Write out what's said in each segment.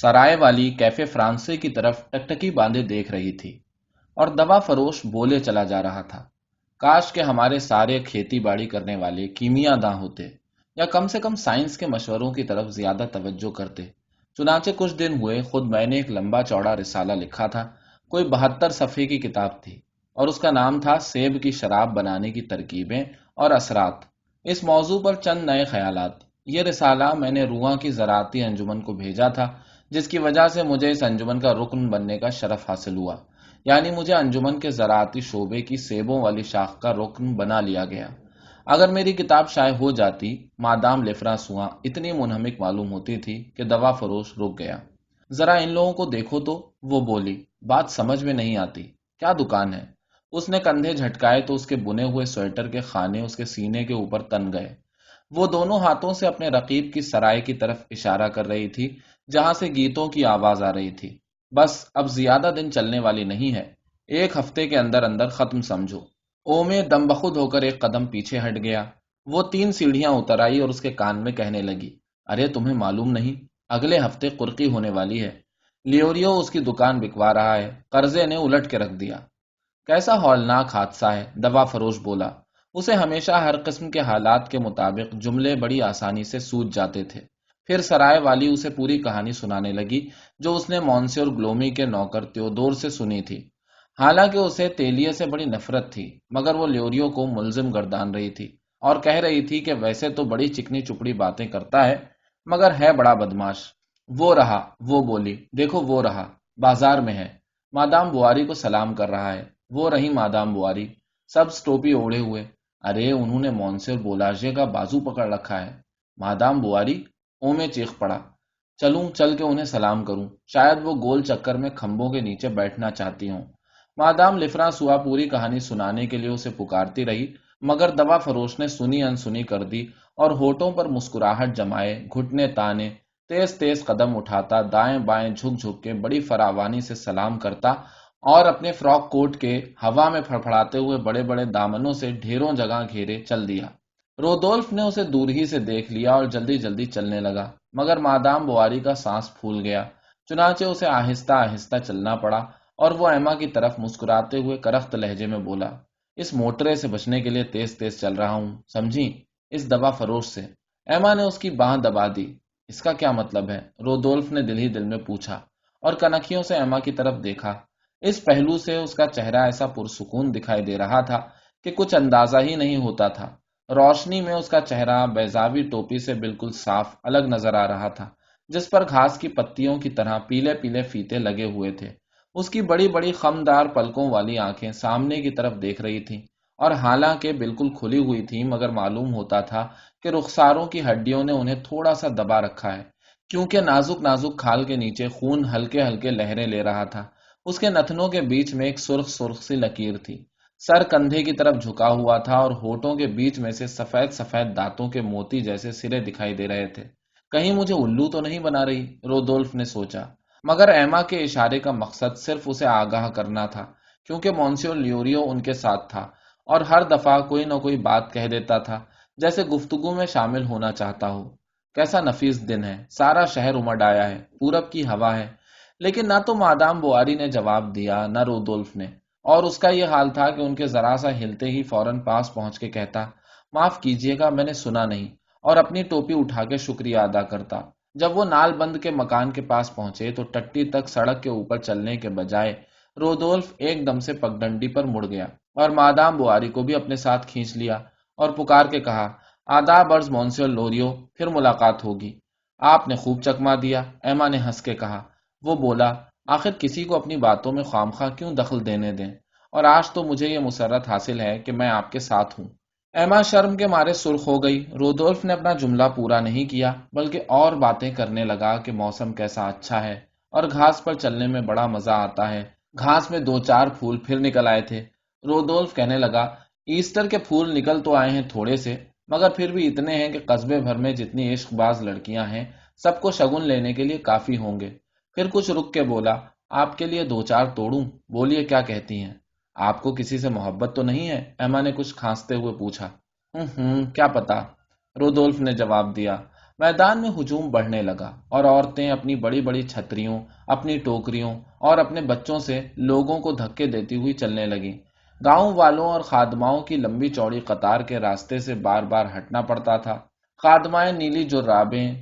سرائے والی کیفے فرانسے کی طرف ٹکٹکی باندھے دیکھ رہی تھی اور دوا فروش بولے چلا جا رہا تھا۔ کاش کے ہمارے سارے کھیتی باڑی کرنے والے کیمیا داں ہوتے یا کم سے کم سائنس کے مشوروں کی طرف زیادہ توجہ کرتے۔ چنانچہ کچھ دن ہوئے خود میں نے ایک لمبا چوڑا رسالہ لکھا تھا۔ کوئی بہتر صفحے کی کتاب تھی اور اس کا نام تھا سیب کی شراب بنانے کی ترکیبیں اور اثرات۔ اس موضوع پر چند نئے خیالات۔ یہ رسالہ میں نے رواں کی زراعتی انجمن کو بھیجا تھا۔ جس کی وجہ سے مجھے اس انجمن کا رکن بننے کا شرف حاصل ہوا۔ یعنی مجھے انجمن کے زراعتی شعبے کی سیبوں والی شاخ کا رکن بنا لیا گیا۔ اگر میری کتاب شائع ہو جاتی، مادام لفرا سواں اتنی منہمک معلوم ہوتی تھی کہ دوا فروش رک گیا۔ ذرا ان لوگوں کو دیکھو تو، وہ بولی، بات سمجھ میں نہیں آتی۔ کیا دکان ہے؟ اس نے کندھے جھٹکائے تو اس کے بنے ہوئے سویٹر کے خانے اس کے سینے کے اوپر تن گئے۔ وہ دونوں ہاتھوں سے اپنے رقیب کی سرائے کی طرف اشارہ کر رہی تھی۔ جہاں سے گیتوں کی آواز آ رہی تھی۔ بس اب زیادہ دن چلنے والی نہیں ہے۔ ایک ہفتے کے اندر اندر ختم سمجھو۔ اومے دم بخود ہو کر ایک قدم پیچھے ہٹ گیا۔ وہ تین سیڑھیاں اتر آئی اور اس کے کان میں کہنے لگی، ارے تمہیں معلوم نہیں، اگلے ہفتے قرقی ہونے والی ہے۔ لیوریو اس کی دکان بکوا رہا ہے، قرضے نے الٹ کے رکھ دیا۔ کیسا ہولناک حادثہ ہے، دوا فروش بولا۔ اسے ہمیشہ ہر قسم کے حالات کے مطابق جملے بڑی آسانی سے سوج جاتے تھے۔ پھر سرائے والی اسے پوری کہانی سنانے لگی، جو اس نے مونسی اور گلومی کے نوکر تیودور سے سنی تھی۔ حالانکہ اسے تیلیے سے بڑی نفرت تھی، مگر وہ لیوریو کو ملزم گردان رہی تھی اور کہہ رہی تھی کہ ویسے تو بڑی چکنی چپڑی باتیں کرتا ہے، مگر ہے بڑا بدماش۔ وہ رہا، وہ بولی، دیکھو وہ رہا، بازار میں ہے۔ مادام بواری کو سلام کر رہا ہے۔ وہ رہی مادام بواری۔ سب ٹوپی اوڑے ہوئے۔ ارے، انہوں نے مونسے اور بولاجے کا بازو پکڑ رکھا ہے۔ مادام بواری او میں چیخ پڑا۔ چلوں، چل کے انہیں سلام کروں۔ شاید وہ گول چکر میں کھمبوں کے نیچے بیٹھنا چاہتی ہوں۔ مادام لفرا سوا پوری کہانی سنانے کے لیے اسے پکارتی رہی، مگر دوا فروش نے سنی انسنی کر دی اور ہوٹوں پر مسکراہٹ جمائے، گھٹنے تانے، تیز تیز قدم اٹھاتا، دائیں بائیں جھک جھک کے بڑی فراوانی سے سلام کرتا اور اپنے فراک کوٹ کے ہوا میں پھڑپڑاتے ہوئے بڑے بڑے دامنوں سے ڈھیروں جگہ گھیرے چل دیا۔ رودولف نے اسے دور ہی سے دیکھ لیا اور جلدی جلدی چلنے لگا، مگر مادام بواری کا سانس پھول گیا۔ چنانچہ اسے آہستہ آہستہ چلنا پڑا اور وہ ایما کی طرف مسکراتے ہوئے کرخت لہجے میں بولا، اس موٹرے سے بچنے کے لیے تیز تیز چل رہا ہوں سمجھی اس دبا فروش سے۔ ایما نے اس کی باہ دبا دی۔ اس کا کیا مطلب ہے؟ رودولف نے دل ہی دل میں پوچھا اور کنکھیوں سے ایما کی طرف دیکھا۔ اس پہلو سے اس کا چہرہ ایسا پرسکون دکھائی دے رہا تھا کہ کچھ اندازہ ہی نہیں ہوتا تھا۔ روشنی میں اس کا چہرہ بیزاوی ٹوپی سے بالکل صاف الگ نظر آ رہا تھا، جس پر گھاس کی پتیوں کی طرح پیلے پیلے فیتے لگے ہوئے تھے۔ اس کی بڑی بڑی خمدار پلکوں والی آنکھیں سامنے کی طرف دیکھ رہی تھیں اور حالانکہ بالکل کھلی ہوئی تھی مگر معلوم ہوتا تھا کہ رخساروں کی ہڈیوں نے انہیں تھوڑا سا دبا رکھا ہے۔ کیونکہ نازک نازک کھال کے نیچے خون ہلکے ہلکے لہریں لے رہا تھا، اس کے نتنوں کے بیچ میں ایک سرخ سرخ سی لکیر تھی۔ سر کندھے کی طرف جھکا ہوا تھا اور ہوٹوں کے بیچ میں سے سفید سفید دانتوں کے موتی جیسے سرے دکھائی دے رہے تھے۔ کہیں مجھے الو تو نہیں بنا رہی؟ رودولف نے سوچا۔ مگر ایما کے اشارے کا مقصد صرف اسے آگاہ کرنا تھا، کیونکہ مونسیو لیوریو ان کے ساتھ تھا اور ہر دفعہ کوئی نہ کوئی بات کہہ دیتا تھا، جیسے گفتگو میں شامل ہونا چاہتا ہو۔ کیسا نفیس دن ہے، سارا شہر امڈ آیا ہے، پورب کی ہوا ہے۔ لیکن نہ تو مادام بواری نے جواب دیا، نہ رودولف نے۔ اور اس کا یہ حال تھا کہ ان کے ذرا سا ہلتے ہی فوراً پاس پہنچ کے کہتا، معاف کیجیے گا، میں نے سنا نہیں، اور اپنی ٹوپی اٹھا کے شکریہ ادا کرتا۔ جب وہ نال بند کے مکان کے پاس پہنچے تو ٹٹی تک سڑک کے اوپر چلنے کے بجائے رودولف ایک دم سے پگڈنڈی پر مڑ گیا اور مادام بواری کو بھی اپنے ساتھ کھینچ لیا اور پکار کے کہا، آداب ارض مونسیور لوریو، پھر ملاقات ہوگی۔ آپ نے خوب چکما دیا، ایما نے ہنس کے کہا۔ وہ بولا آخر کسی کو اپنی باتوں میں خواہ کیوں دخل دینے دیں؟ اور آج تو مجھے یہ مسرت حاصل ہے کہ میں آپ کے ساتھ ہوں۔ ایما شرم کے مارے سرخ ہو گئی۔ رودولف نے اپنا جملہ پورا نہیں کیا، بلکہ اور باتیں کرنے لگا کہ موسم کیسا اچھا ہے اور گھاس پر چلنے میں بڑا مزہ آتا ہے۔ گھاس میں دو چار پھول پھر نکل آئے تھے۔ رودولف کہنے لگا، ایسٹر کے پھول نکل تو آئے ہیں تھوڑے سے، مگر پھر بھی اتنے ہیں کہ قصبے بھر میں جتنی عشق باز لڑکیاں ہیں، سب کو شگن لینے کے لیے کافی ہوں گے۔ پھر کچھ رک کے بولا، آپ کے لیے دو چار توڑوں، بولیے کیا کہتی ہیں؟ آپ کو کسی سے محبت تو نہیں ہے؟ ایما نے کچھ کھانستے ہوئے پوچھا، ہوں ہوں، کیا پتا؟ رودولف نے جواب دیا، میدان میں ہجوم بڑھنے لگا اور عورتیں اپنی بڑی بڑی چھتریوں، اپنی ٹوکریوں اور اپنے بچوں سے لوگوں کو دھکے دیتی ہوئی چلنے لگی گاؤں والوں اور خادماؤں کی لمبی چوڑی قطار کے راستے سے بار بار ہٹنا پڑتا تھا۔ خادمائیں نیلی جو رابیں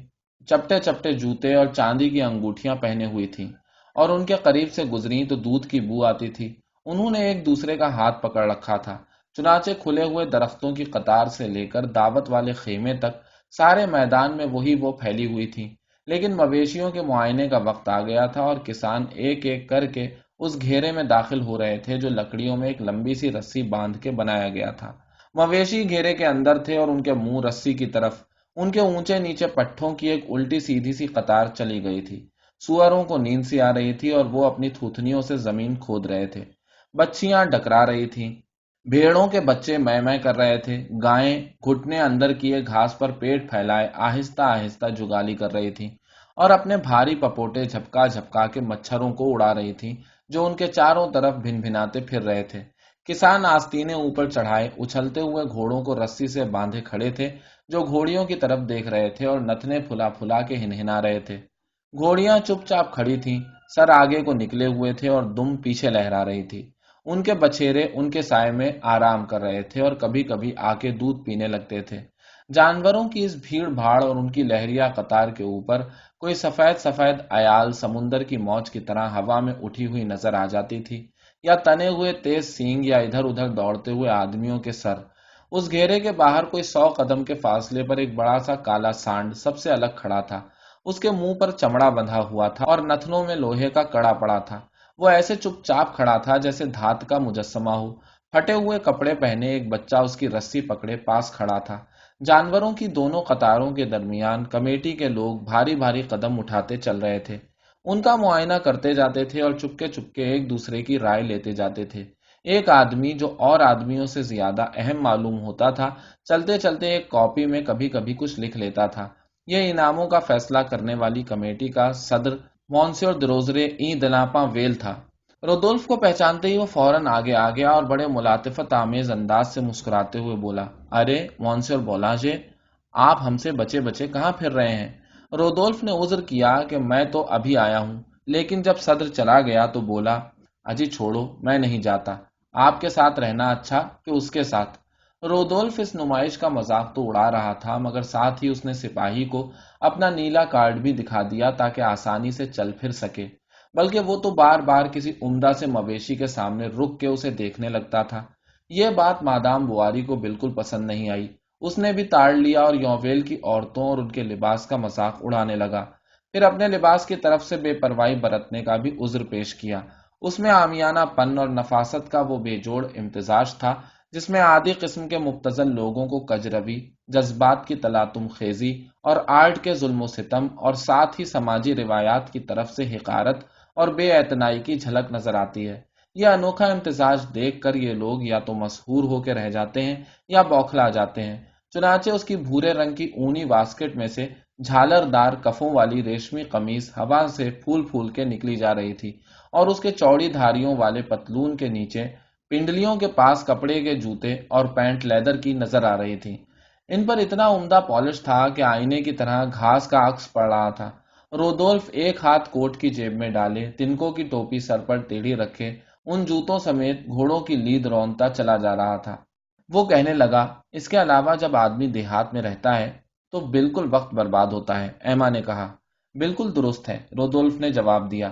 چپٹے چپٹے جوتے اور چاندی کی انگوٹھیاں پہنے ہوئی تھیں اور ان کے قریب سے گزری تو دودھ کی بو آتی تھی۔ انہوں نے ایک دوسرے کا ہاتھ پکڑ رکھا تھا۔ چنانچہ کھلے ہوئے درختوں کی قطار سے لے کر دعوت والے خیمے تک سارے میدان میں وہی وہ پھیلی ہوئی تھی لیکن مویشیوں کے معائنے کا وقت آ گیا تھا اور کسان ایک ایک کر کے اس گھیرے میں داخل ہو رہے تھے جو لکڑیوں میں ایک لمبی سی رسی باندھ کے بنایا گیا تھا۔ مویشی گھیرے کے اندر تھے اور ان کے منہ رسی کی طرف ان کے اونچے نیچے پٹھوں کی ایک الٹی سیدھی سی قطار چلی گئی تھی۔ سوروں کو نیند سی آ رہی تھی اور وہ اپنی تھوتنیوں سے زمین کھود رہے تھے۔ بچیاں ڈکرا رہی تھیں۔ بھیڑوں کے بچے میں میں کر رہے تھے۔ گائیں گھٹنے اندر کیے گھاس پر پیٹ پھیلائے آہستہ آہستہ جگالی کر رہی تھی اور اپنے بھاری پپوٹے جھپکا جھپکا کے مچھروں کو اڑا رہی تھی جو ان کے چاروں طرف بھن بھناتے پھر رہے تھے۔ کسان آستینے اوپر چڑھائے، اچھلتے ہوئے گھوڑوں کو رسی سے باندھے کھڑے تھے۔ جو گھوڑیوں کی طرف دیکھ رہے تھے اور نتنے پھلا پھلا کے ہنہنا رہے تھے۔ گھوڑیاں چپ چاپ کھڑی تھیں، سر آگے کو نکلے ہوئے تھے اور دم پیچھے لہرا رہی تھی۔ ان کے بچھیرے ان کے سائے میں آرام کر رہے تھے اور کبھی کبھی آ کے دودھ پینے لگتے تھے۔ جانوروں کی اس بھیڑ بھاڑ اور ان کی لہریا قطار کے اوپر کوئی سفید سفید ایال سمندر کی موج کی طرح ہوا میں اٹھی ہوئی نظر آ جاتی تھی، یا تنے ہوئے تیز سینگ یا ادھر ادھر دوڑتے ہوئے آدمیوں کے سر۔ اس گھیرے کے باہر کوئی سو قدم کے فاصلے پر ایک بڑا سا کالا سانڈ سب سے الگ کھڑا تھا۔ اس کے منہ پر چمڑا بندھا ہوا تھا اور نتنوں میں لوہے کا کڑا پڑا تھا۔ وہ ایسے چپ چاپ کھڑا تھا جیسے دھات کا مجسمہ ہو۔ پھٹے ہوئے کپڑے پہنے ایک بچہ اس کی رسی پکڑے پاس کھڑا تھا۔ جانوروں کی دونوں قطاروں کے درمیان کمیٹی کے لوگ بھاری بھاری قدم اٹھاتے چل رہے تھے۔ ان کا معائنہ کرتے جاتے تھے اور چپکے چپکے ایک دوسرے کی رائے لیتے جاتے تھے۔ ایک آدمی جو اور آدمیوں سے زیادہ اہم معلوم ہوتا تھا، چلتے چلتے ایک کاپی میں کبھی کبھی کچھ لکھ لیتا تھا۔ یہ انعاموں کا فیصلہ کرنے والی کمیٹی کا صدر مونسیور دروزرے ای دلاپا ویل تھا۔ رودولف کو پہچانتے ہی وہ فوراً آگے آ گیا اور بڑے ملاطفت آمیز انداز سے مسکراتے ہوئے بولا، ارے مونسیور بولا جے آپ ہم سے بچے بچے کہاں پھر رہے ہیں؟ رودولف نے عذر کیا کہ میں تو ابھی آیا ہوں، لیکن جب صدر چلا گیا تو بولا، اجی چھوڑو، میں نہیں جاتا۔ آپ کے ساتھ رہنا اچھا کہ اس کے ساتھ۔ رودولف اس نمائش کا مذاق تو اڑا رہا تھا، مگر ساتھ ہی اس نے سپاہی کو اپنا نیلا کارڈ بھی دکھا دیا تاکہ آسانی سے چل پھر سکے۔ بلکہ وہ تو بار بار کسی عمدہ سے مویشی کے سامنے رک کے اسے دیکھنے لگتا تھا۔ یہ بات مادام بواری کو بالکل پسند نہیں آئی۔ اس نے بھی تاڑ لیا اور یوویل کی عورتوں اور ان کے لباس کا مذاق اڑانے لگا۔ پھر اپنے لباس کی طرف سے بے پرواہی برتنے کا بھی عذر پیش کیا۔ اس میں آمیانہ پن اور نفاست کا وہ بے جوڑ امتزاج تھا، جس میں عادی قسم کے مبتزل لوگوں کو کجروی، جذبات کی تلاتم خیزی اور آرٹ کے ظلم و ستم اور ساتھ ہی سماجی روایات کی طرف سے حقارت اور بے اعتنائی کی جھلک نظر آتی ہے۔ یہ انوکھا امتزاج دیکھ کر یہ لوگ یا تو مسحور ہو کے رہ جاتے ہیں یا بوکھلا جاتے ہیں، چنانچہ اس کی بھورے رنگ کی اونی واسکٹ میں سے جھالر دار کفوں والی ریشمی قمیص ہوا سے پھول پھول کے نکلی جا رہی تھی۔ اور اس کے چوڑی دھاریوں والے پتلون کے نیچے پنڈلیوں کے پاس کپڑے کے جوتے اور پینٹ لیدر کی نظر آ رہی تھی۔ ان پر اتنا عمدہ پالش تھا کہ آئینے کی طرح گھاس کا عکس پڑ رہا تھا۔ رودولف ایک ہاتھ کوٹ کی جیب میں ڈالے، تنکوں کی ٹوپی سر پر ٹیڑھی رکھے، ان جوتوں سمیت گھوڑوں کی لید رونتا چلا جا رہا تھا۔ وہ کہنے لگا، اس کے علاوہ جب آدمی دیہات میں رہتا ہے تو بالکل وقت برباد ہوتا ہے ایما نے کہا۔ بالکل درست ہے، رودولف نے جواب دیا۔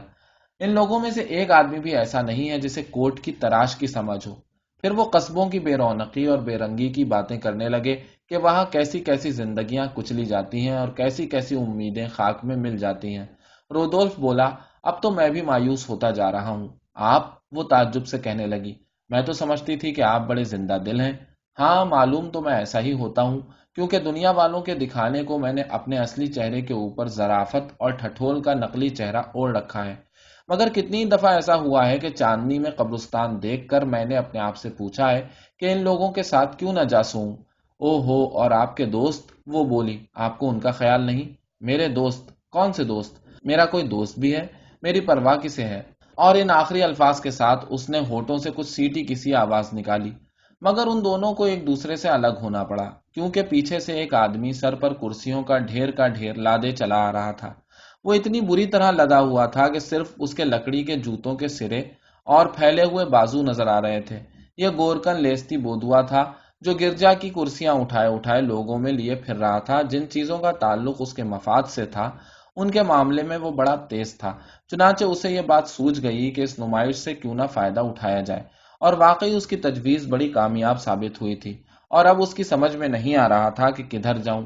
ان لوگوں میں سے ایک آدمی بھی ایسا نہیں ہے جسے کوٹ کی تراش کی سمجھ ہو۔ پھر وہ قصبوں کی بے رونقی اور بے رنگی کی باتیں کرنے لگے کہ وہاں کیسی کیسی زندگیاں کچلی جاتی ہیں اور کیسی کیسی امیدیں خاک میں مل جاتی ہیں۔ رودولف بولا، اب تو میں بھی مایوس ہوتا جا رہا ہوں۔ آپ وہ تعجب سے کہنے لگی، میں تو سمجھتی تھی کہ آپ بڑے زندہ دل ہیں۔ ہاں معلوم تو میں ایسا ہی ہوتا ہوں، کیونکہ دنیا والوں کے دکھانے کو میں نے اپنے اصلی چہرے کے اوپر ذرافت اور ٹھٹول کا نقلی چہرہ اوڑھ رکھا ہے۔ مگر کتنی دفعہ ایسا ہوا ہے کہ چاندنی میں قبرستان دیکھ کر میں نے اپنے آپ سے پوچھا ہے کہ ان لوگوں کے ساتھ کیوں نہ جاسوں؟ او ہو اور آپ کے دوست؟ وہ بولی، آپ کو ان کا خیال نہیں؟ میرے دوست، کون سے دوست؟ میرا کوئی دوست بھی ہے؟ میری پرواہ کسے ہے؟ اور ان آخری الفاظ کے ساتھ اس نے ہوٹوں سے کچھ سیٹی کسی آواز نکالی، مگر ان دونوں کو ایک دوسرے سے الگ ہونا پڑا، کیونکہ پیچھے سے ایک آدمی سر پر کرسیوں کا ڈھیر کا ڈھیر لادے چلا آ رہا تھا۔ وہ اتنی بری طرح لدا ہوا تھا کہ صرف اس کے لکڑی کے جوتوں کے سرے اور پھیلے ہوئے بازو نظر آ رہے تھے۔ یہ گورکن لیستی بودوا تھا جو گرجا کی کرسیاں اٹھائے اٹھائے لوگوں میں لیے پھر رہا تھا۔ جن چیزوں کا تعلق اس کے مفاد سے تھا، ان کے معاملے میں وہ بڑا تیز تھا۔ چنانچہ اسے یہ بات سوچ گئی کہ اس نمائش سے کیوں نہ فائدہ اٹھایا جائے۔ اور واقعی اس کی تجویز بڑی کامیاب ثابت ہوئی تھی۔ اور اب اس کی سمجھ میں نہیں آ رہا تھا کہ کدھر جاؤں۔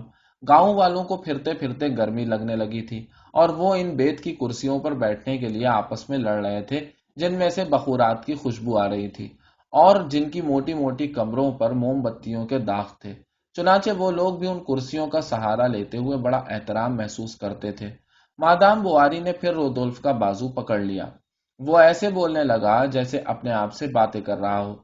گاؤں والوں کو پھرتے پھرتے گرمی لگنے لگی تھی۔ اور وہ ان بیت کی کرسیوں پر بیٹھنے کے لیے آپس میں لڑ رہے تھے، جن میں سے بخورات کی خوشبو آ رہی تھی، اور جن کی موٹی موٹی کمروں پر موم بتیوں کے داغ تھے۔ چنانچہ وہ لوگ بھی ان کرسیوں کا سہارا لیتے ہوئے بڑا احترام محسوس کرتے تھے۔ مادام بواری نے پھر رودولف کا بازو پکڑ لیا۔ وہ ایسے بولنے لگا جیسے اپنے آپ سے باتیں کر رہا ہو۔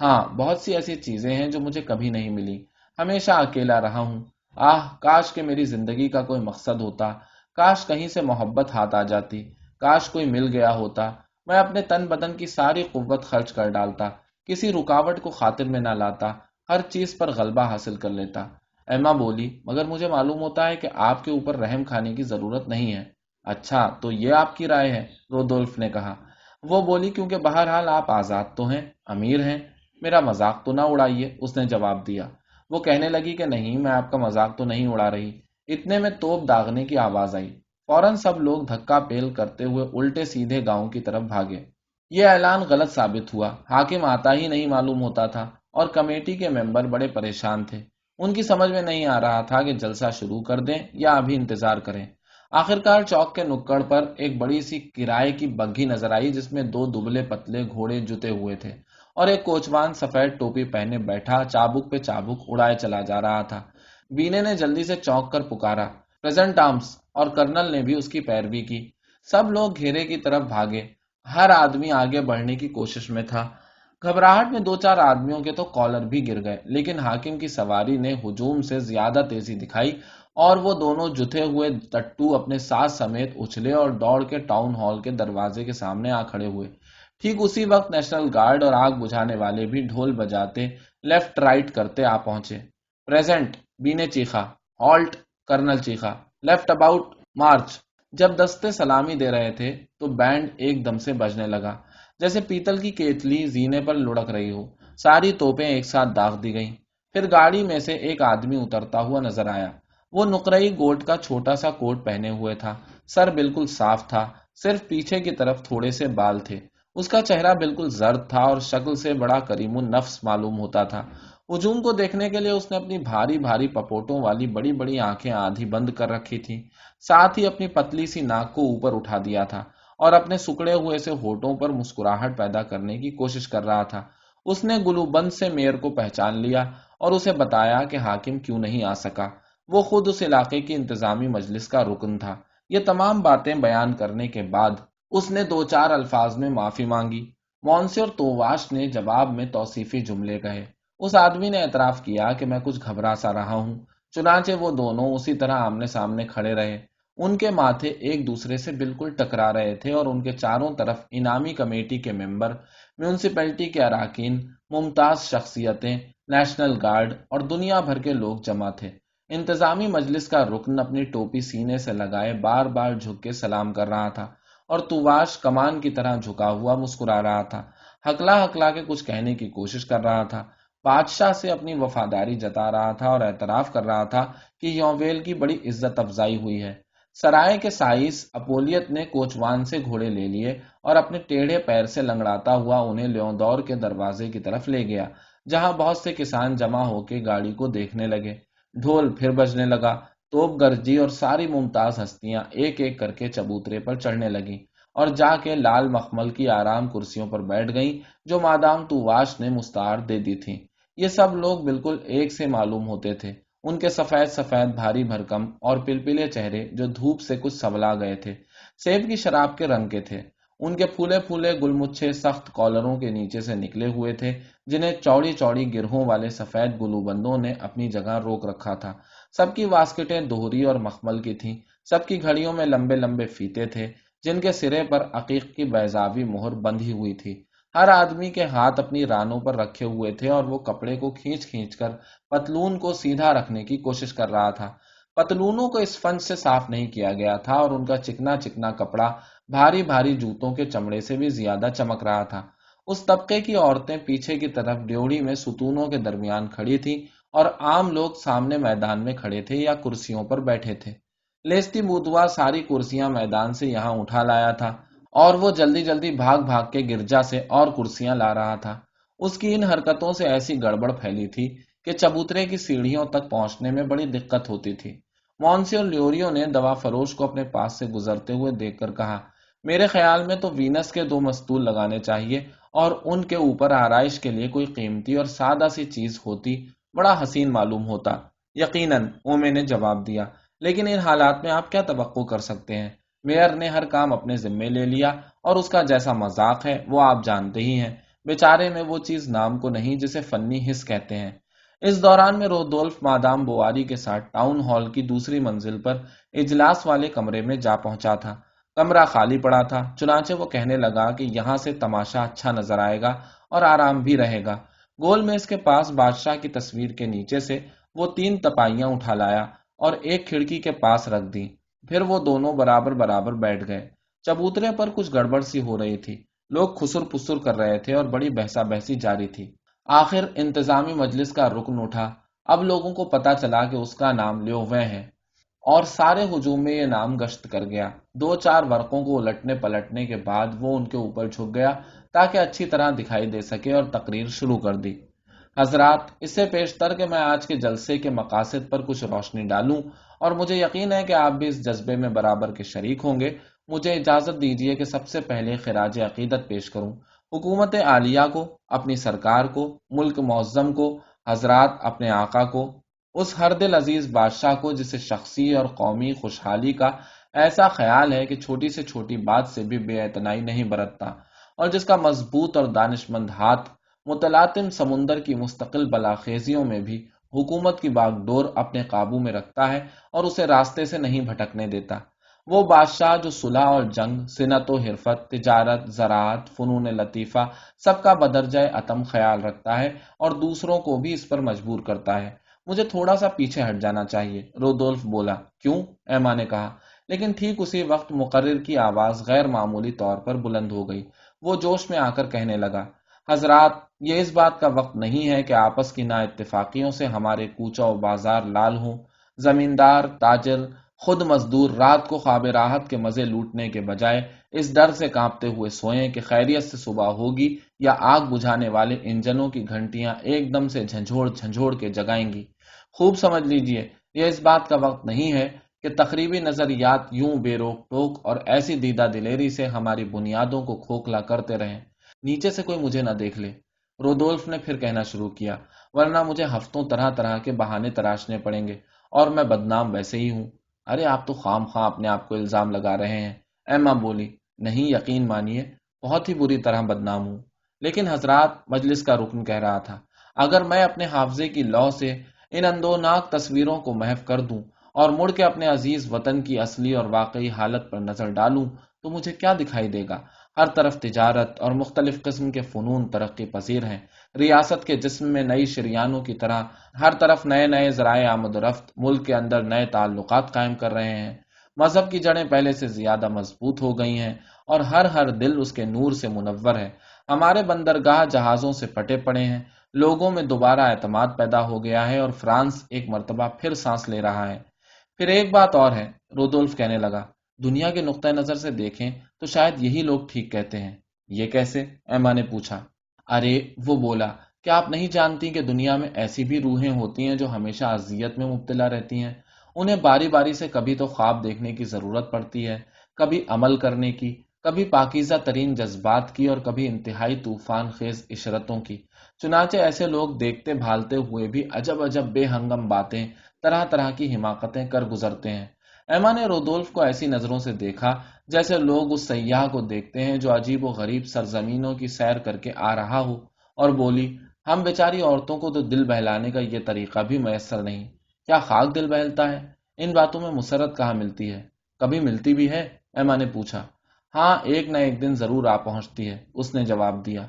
ہاں بہت سی ایسی چیزیں ہیں جو مجھے کبھی نہیں ملی۔ ہمیشہ اکیلا رہا ہوں۔ آہ، کاش کہ میری زندگی کا کوئی مقصد ہوتا۔ کاش کہیں سے محبت ہاتھ آ جاتی، کاش کوئی مل گیا ہوتا، میں اپنے تن بدن کی ساری قوت خرچ کر ڈالتا، کسی رکاوٹ کو خاطر میں نہ لاتا، ہر چیز پر غلبہ حاصل کر لیتا۔ ایما بولی، مگر مجھے معلوم ہوتا ہے کہ آپ کے اوپر رحم کھانے کی ضرورت نہیں ہے۔ اچھا تو یہ آپ کی رائے ہے، رودولف نے کہا۔ وہ بولی، کیونکہ بہرحال آپ آزاد تو ہیں، امیر ہیں، میرا مذاق تو نہ اڑائیے، اس نے جواب دیا۔ وہ کہنے لگی کہ نہیں، میں آپ کا مذاق تو نہیں اڑا رہی۔ اتنے میں توپ داغنے کی آواز آئی۔ فوراً سب لوگ دھکا پیل کرتے ہوئے الٹے سیدھے گاؤں کی طرف بھاگے۔ یہ اعلان غلط ثابت ہوا۔ حاکم آتا ہی نہیں معلوم ہوتا تھا اور کمیٹی کے ممبر بڑے پریشان تھے۔ ان کی سمجھ میں نہیں آ رہا تھا کہ جلسہ شروع کر دیں یا ابھی انتظار کریں۔ آخرکار چوک کے نکڑ پر ایک بڑی سی کرائے کی بگھی نظر آئی جس میں دو دبلے پتلے گھوڑے جتے ہوئے تھے اور ایک کوچوان سفید ٹوپی پہنے بیٹھا چابک پہ چابک اڑائے چلا جا رہا تھا۔ بینے نے جلدی سے چونک کر پکارا۔ آرمز اور کرنل نے بھی اس کی پیروی کی۔ سب لوگ گھیرے کی طرف بھاگے۔ ہر آدمی آگے بڑھنے کی کوشش میں تھا۔ گھبراہٹ میں دو چار آدمیوں کے تو کالر بھی گر گئے، لیکن حاکم کی سواری نے ہجوم سے زیادہ تیزی دکھائی اور وہ دونوں جتھے ہوئے تٹو اپنے ساتھ سمیت اچھلے اور دوڑ کے ٹاؤن ہال کے دروازے کے سامنے آ کھڑے ہوئے۔ ٹھیک اسی وقت نیشنل گارڈ اور آگ بجھانے والے بھی ڈھول بجاتے لیفٹ رائٹ کرتے آ پہنچے۔ پریزنٹ بینے چیخا، ہالٹ کرنل چیخا، لیفٹ اباؤٹ مارچ۔ جب دستے سلامی دے رہے تھے تو بینڈ ایک دم سے بجنے لگا۔ جیسے پیتل کی کیتلی زینے پر لڑک رہی ہو۔ ساری توپیں ایک ساتھ داغ دی گئیں۔ پھر گاڑی میں سے ایک آدمی اترتا ہوا نظر آیا۔ وہ نکرئی گوٹ کا چھوٹا سا کوٹ پہنے ہوئے تھا۔ سر بالکل صاف تھا۔ صرف پیچھے کی طرف تھوڑے سے بال تھے۔ اس کا چہرہ بالکل زرد تھا اور شکل سے بڑا کریم النفس معلوم ہوتا تھا۔ ہجوم کو دیکھنے کے لیے اس نے اپنی بھاری بھاری پپوٹوں والی بڑی بڑی آنکھیں آدھی بند کر رکھی تھی ساتھ ہی اپنی پتلی سی ناک کو اوپر اٹھا دیا تھا اور اپنے سکڑے ہوئے سے ہوٹوں پر مسکراہٹ پیدا کرنے کی کوشش کر رہا تھا۔ اس نے گلو بند سے میئر کو پہچان لیا اور اسے بتایا کہ حاکم کیوں نہیں آ سکا۔ وہ خود اس علاقے کی انتظامی مجلس کا رکن تھا۔ یہ تمام باتیں بیان کرنے کے بعد اس نے دو چار الفاظ میں معافی مانگی۔ مونسی اور توواش نے جواب میں توصیفی جملے کہے۔ اس آدمی نے اعتراف کیا کہ میں کچھ گھبرا سا رہا ہوں، چنانچہ وہ دونوں اسی طرح آمنے سامنے کھڑے رہے۔ ان کے ماتھے ایک دوسرے سے بالکل ٹکرا رہے تھے اور ان کے چاروں طرف انعامی کمیٹی کے ممبر میونسپلٹی کے اراکین، ممتاز شخصیتیں نیشنل گارڈ اور دنیا بھر کے لوگ جمع تھے۔ انتظامی مجلس کا رکن اپنی ٹوپی سینے سے لگائے بار بار جھک کے سلام کر رہا تھا اور تواش کمان کی طرح جھکا ہوا مسکرا رہا تھا۔ ہکلا ہکلا کے کچھ کہنے کی کوشش کر رہا تھا۔ بادشاہ سے اپنی وفاداری جتا رہا تھا اور اعتراف کر رہا تھا کہ یوویل کی بڑی عزت افزائی ہوئی ہے۔ سرائے کے سائز اپولیت نے کوچوان سے گھوڑے لے لیے اور اپنے ٹیڑھے پیر سے لنگڑاتا ہوا انہیں لیودور کے دروازے کی طرف لے گیا، جہاں بہت سے کسان جمع ہو کے گاڑی کو دیکھنے لگے۔ ڈھول پھر بجنے لگا، توپ گرجی اور ساری ممتاز ہستیاں ایک ایک کر کے چبوترے پر چڑھنے لگی اور جا کے لال مخمل کی آرام کرسیوں پر بیٹھ گئیں، جو مادام تو واش نے مستار دے دی تھی یہ سب لوگ بالکل ایک سے معلوم ہوتے تھے۔ ان کے سفید سفید بھاری بھرکم اور پلپلے چہرے جو دھوپ سے کچھ سبلا گئے تھے۔ سیب کی شراب کے رنگ کے تھے۔ ان کے پھولے پھولے گل مچھے سخت کالروں کے نیچے سے نکلے ہوئے تھے، جنہیں چوڑی چوڑی گرہوں والے سفید گلو بندوں نے اپنی جگہ روک رکھا تھا۔ سب کی واسکٹیں دوہری اور مخمل کی تھیں۔ سب کی گھڑیوں میں لمبے لمبے فیتے تھے، جن کے سرے پر عقیق کی بیزاوی مہر بندھی ہوئی تھی۔ ہر آدمی کے ہاتھ اپنی رانوں پر رکھے ہوئے تھے اور وہ کپڑے کو کھینچ کھینچ کر پتلون کو سیدھا رکھنے کی کوشش کر رہا تھا۔ پتلونوں کو اس فن سے صاف نہیں کیا گیا تھا اور ان کا چکنا چکنا کپڑا بھاری بھاری جوتوں کے چمڑے سے بھی زیادہ چمک رہا تھا۔ اس طبقے کی عورتیں پیچھے کی طرف ڈیوڑی میں ستونوں کے درمیان کھڑی تھی اور عام لوگ سامنے میدان میں کھڑے تھے یا کرسیوں پر بیٹھے تھے۔ لیستی مودوا ساری کرسیاں میدان سے یہاں اٹھا لایا تھا۔ اور وہ جلدی جلدی بھاگ بھاگ کے گرجا سے اور کرسیاں لا رہا تھا۔ اس کی ان حرکتوں سے ایسی گڑبڑ پھیلی تھی کہ چبوترے کی سیڑھیوں تک پہنچنے میں بڑی دقت ہوتی تھی۔ مونسی اور لیوریو نے دوا فروش کو اپنے پاس سے گزرتے ہوئے دیکھ کر کہا، میرے خیال میں تو وینس کے دو مستول لگانے چاہیے اور ان کے اوپر آرائش کے لیے کوئی قیمتی اور سادہ سی چیز ہوتی بڑا حسین معلوم ہوتا۔ یقیناً اومے نے جواب دیا، لیکن ان حالات میں آپ کیا توقع کر سکتے ہیں؟ میئر نے ہر کام اپنے ذمے لے لیا اور اس کا جیسا مذاق ہے وہ آپ جانتے ہی ہیں۔ بیچارے میں وہ چیز نام کو نہیں جسے فنی حص کہتے ہیں۔ اس دوران میں رودولف مادام بواری کے ساتھ ٹاؤن ہال کی دوسری منزل پر اجلاس والے کمرے میں جا پہنچا تھا۔ کمرہ خالی پڑا تھا، چنانچہ وہ کہنے لگا کہ یہاں سے تماشا اچھا نظر آئے گا اور آرام بھی رہے گا۔ گول میں اس کے پاس بادشاہ کی تصویر کے نیچے سے وہ تین تپائیاں اٹھا لایا اور ایک کھڑکی کے پاس رکھ دی۔ پھر وہ دونوں برابر برابر بیٹھ گئے۔ چبوترے پر کچھ گڑبڑ سی ہو رہی تھی۔ لوگ خسر پسر کر رہے تھے اور بڑی بحثا بحثی جاری تھی۔ آخر انتظامی مجلس کا رکن اٹھا۔ اب لوگوں کو پتا چلا کہ اس کا نام لیووے ہے۔ اور سارے ہجوم میں یہ نام گشت کر گیا۔ دو چار ورقوں کو الٹنے پلٹنے کے بعد وہ ان کے اوپر جھک گیا تاکہ اچھی طرح دکھائی دے سکے اور تقریر شروع کر دی۔ حضرات، اس سے پیشتر کہ میں آج کے جلسے کے مقاصد پر کچھ روشنی ڈالوں۔ اور مجھے یقین ہے کہ آپ بھی اس جذبے میں برابر کے شریک ہوں گے۔ مجھے اجازت دیجیے کہ سب سے پہلے خراج عقیدت پیش کروں۔ حکومت عالیہ کو، اپنی سرکار کو، ملک معظم کو، حضرات اپنے آقا کو، اس ہر دل عزیز بادشاہ کو جسے شخصی اور قومی خوشحالی کا ایسا خیال ہے کہ چھوٹی سے چھوٹی بات سے بھی بے اعتنائی نہیں برتتا اور جس کا مضبوط اور دانش مند ہاتھ متلاطم سمندر کی مستقل بلاخیزیوں میں بھی حکومت کی باغ ڈور اپنے قابو میں رکھتا ہے اور اسے راستے سے نہیں بھٹکنے دیتا۔ وہ بادشاہ جو صلح اور جنگ صنعت و حرفت، تجارت، زراعت، فنون لطیفہ، سب کا بدرجہ عتم خیال رکھتا ہے اور دوسروں کو بھی اس پر مجبور کرتا ہے۔ مجھے تھوڑا سا پیچھے ہٹ جانا چاہیے، رودولف بولا۔ کیوں؟ ایما نے کہا۔ لیکن ٹھیک اسی وقت مقرر کی آواز غیر معمولی طور پر بلند ہو گئی۔ وہ جوش میں آ کر کہنے لگا۔ حضرات، یہ اس بات کا وقت نہیں ہے کہ آپس کی نا اتفاقیوں سے ہمارے کوچا و بازار لال ہوں۔ زمیندار، تاجر، خود مزدور رات کو خواب راحت کے مزے لوٹنے کے بجائے اس ڈر سے کانپتے ہوئے سوئیں کہ خیریت سے صبح ہوگی یا آگ بجھانے والے انجنوں کی گھنٹیاں ایک دم سے جھنجھوڑ جھنجھوڑ کے جگائیں گی۔ خوب سمجھ لیجیے، یہ اس بات کا وقت نہیں ہے کہ تقریبی نظریات یوں بے روک ٹوک اور ایسی دیدہ دلیری سے ہماری بنیادوں کو کھوکھلا کرتے رہیں۔ نیچے سے کوئی مجھے نہ دیکھ لے۔ رودولف نے پھر کہنا شروع کیا، ورنہ مجھے ہفتوں طرح طرح کے بہانے تراشنے پڑیں گے، اور میں بدنام ویسے ہی ہوں۔ ارے، آپ تو خام خواہ اپنے آپ کو الزام لگا رہے ہیں۔ ایما بولی، نہیں، یقین مانیے، بہت ہی بری طرح بدنام ہوں۔ لیکن حضرات مجلس کا رکن کہہ رہا تھا، اگر میں اپنے حافظے کی لو سے ان اندوناک تصویروں کو محف کر دوں اور مڑ کے اپنے عزیز وطن کی اصلی اور واقعی حالت پر نظر ڈالوں، تو مجھے کیا دکھائی دے گا؟ ہر طرف تجارت اور مختلف قسم کے فنون ترقی پذیر ہیں۔ ریاست کے جسم میں نئی شریانوں کی طرح ہر طرف نئے نئے ذرائع آمد و رفت، ملک کے اندر نئے تعلقات قائم کر رہے ہیں۔ مذہب کی جڑیں پہلے سے زیادہ مضبوط ہو گئی ہیں اور ہر ہر دل اس کے نور سے منور ہے۔ ہمارے بندرگاہ جہازوں سے پٹے پڑے ہیں۔ لوگوں میں دوبارہ اعتماد پیدا ہو گیا ہے اور فرانس ایک مرتبہ پھر سانس لے رہا ہے۔ پھر ایک بات اور ہے، رودولف کہنے لگا دنیا کے نقطۂ نظر سے دیکھیں تو شاید یہی لوگ ٹھیک کہتے ہیں۔ یہ کیسے؟ ایما نے پوچھا۔ ارے، وہ بولا کیا آپ نہیں جانتی کہ دنیا میں ایسی بھی روحیں ہوتی ہیں جو ہمیشہ اذیت میں مبتلا رہتی ہیں۔ انہیں باری باری سے کبھی تو خواب دیکھنے کی ضرورت پڑتی ہے، کبھی عمل کرنے کی، کبھی پاکیزہ ترین جذبات کی اور کبھی انتہائی طوفان خیز عشرتوں کی۔ چنانچہ ایسے لوگ دیکھتے، بھالتے ہوئے بھی عجب عجب بے ہنگم باتیں، طرح طرح کی حماقتیں کر گزرتے ہیں۔ ایما نے رودولف کو ایسی نظروں سے دیکھا جیسے لوگ اس سیاح کو دیکھتے ہیں جو عجیب و غریب سرزمینوں کی سیر کر کے آ رہا ہو اور بولی، ہم بیچاری عورتوں کو تو دل بہلانے کا یہ طریقہ بھی میسر نہیں۔ کیا خاک دل بہلتا ہے؟ ان باتوں میں مسرت کہاں ملتی ہے؟ کبھی ملتی بھی ہے؟ ایما نے پوچھا۔ ہاں ایک نہ ایک دن ضرور آ پہنچتی ہے، اس نے جواب دیا۔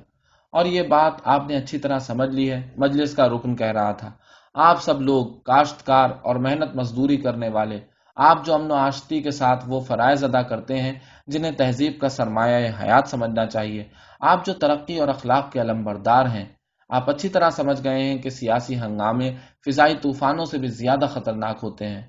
اور یہ بات آپ نے اچھی طرح سمجھ لی ہے، مجلس کا رکن کہہ رہا تھا۔ آپ سب لوگ کاشتکار اور محنت مزدوری کرنے والے آپ جو امن و آشتی کے ساتھ وہ فرائض ادا کرتے ہیں، جنہیں تہذیب کا سرمایہ حیات سمجھنا چاہیے۔ آپ جو ترقی اور اخلاق کے علم بردار ہیں، آپ اچھی طرح سمجھ گئے ہیں کہ سیاسی ہنگامے فضائی طوفانوں سے بھی زیادہ خطرناک ہوتے ہیں۔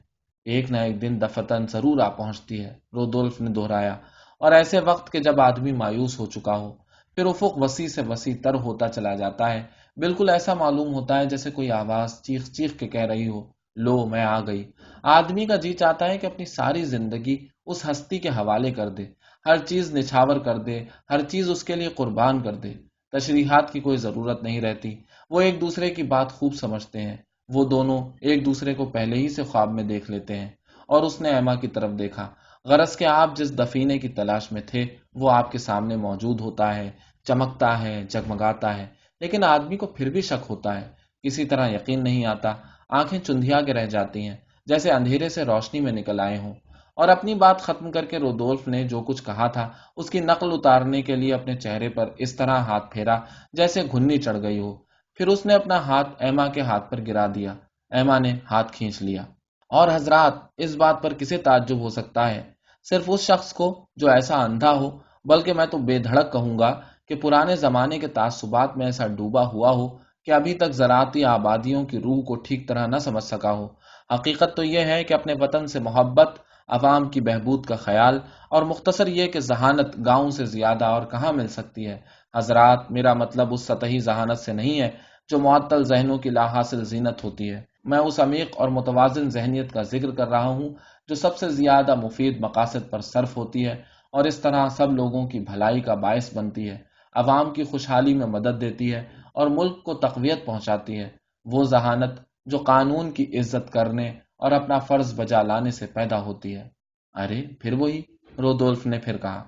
ایک نہ ایک دن دفتن ضرور آ پہنچتی ہے، رودولف نے دہرایا۔ اور ایسے وقت کے جب آدمی مایوس ہو چکا ہو، پھر افق وسیع سے وسیع تر ہوتا چلا جاتا ہے۔ بالکل ایسا معلوم ہوتا ہے جیسے کوئی آواز چیخ چیخ کے کہہ رہی ہو۔ لو میں آ گئی۔ آدمی کا جی چاہتا ہے کہ اپنی ساری زندگی اس ہستی کے حوالے کر دے۔ ہر چیز نچھاور کر دے۔ ہر چیز اس کے لیے قربان کر دے۔ تشریحات کی کوئی ضرورت نہیں رہتی۔ وہ ایک دوسرے کی بات خوب سمجھتے ہیں۔ وہ دونوں ایک دوسرے کو پہلے ہی سے خواب میں دیکھ لیتے ہیں۔ اور اس نے ایما کی طرف دیکھا۔ غرض کے آپ جس دفینے کی تلاش میں تھے، وہ آپ کے سامنے موجود ہوتا ہے، چمکتا ہے، جگمگاتا ہے۔ لیکن آدمی کو پھر بھی شک ہوتا ہے۔ کسی طرح یقین نہیں آتا۔ آنکھیں چندیا کے رہ جاتی ہیں، جیسے اندھیرے سے روشنی میں نکل آئے ہوں۔ اور اپنی بات ختم کر کے رودولف نے جو کچھ کہا تھا، اس کی نقل اتارنے کے لیے اپنے چہرے پر اس طرح ہاتھ پھیرا جیسے گھنی چڑھ گئی ہو۔ پھر اس نے اپنا ہاتھ ایما کے ہاتھ پر گرا دیا۔ ایما نے ہاتھ کھینچ لیا۔ اور حضرات، اس بات پر کسے تعجب ہو سکتا ہے؟ صرف اس شخص کو جو ایسا اندھا ہو، بلکہ میں تو بے دھڑک کہوں گا کہ پرانے زمانے کے تعصبات میں ایسا ڈوبا ہوا ہو کہ ابھی تک زراعتی آبادیوں کی روح کو ٹھیک طرح نہ سمجھ سکا ہو۔ حقیقت تو یہ ہے کہ اپنے وطن سے محبت، عوام کی بہبود کا خیال اور مختصر یہ کہ ذہانت گاؤں سے زیادہ اور کہاں مل سکتی ہے۔ حضرات، میرا مطلب اس سطحی ذہانت سے نہیں ہے جو معطل ذہنوں کی لا حاصل زینت ہوتی ہے۔ میں اس عمیق اور متوازن ذہنیت کا ذکر کر رہا ہوں جو سب سے زیادہ مفید مقاصد پر صرف ہوتی ہے اور اس طرح سب لوگوں کی بھلائی کا باعث بنتی ہے۔ عوام کی خوشحالی میں مدد دیتی ہے۔ اور ملک کو تقویت پہنچاتی ہے۔ وہ ذہانت جو قانون کی عزت کرنے اور اپنا فرض بجا لانے سے پیدا ہوتی ہے۔ ارے، پھر وہی؟ رودولف نے پھر کہا۔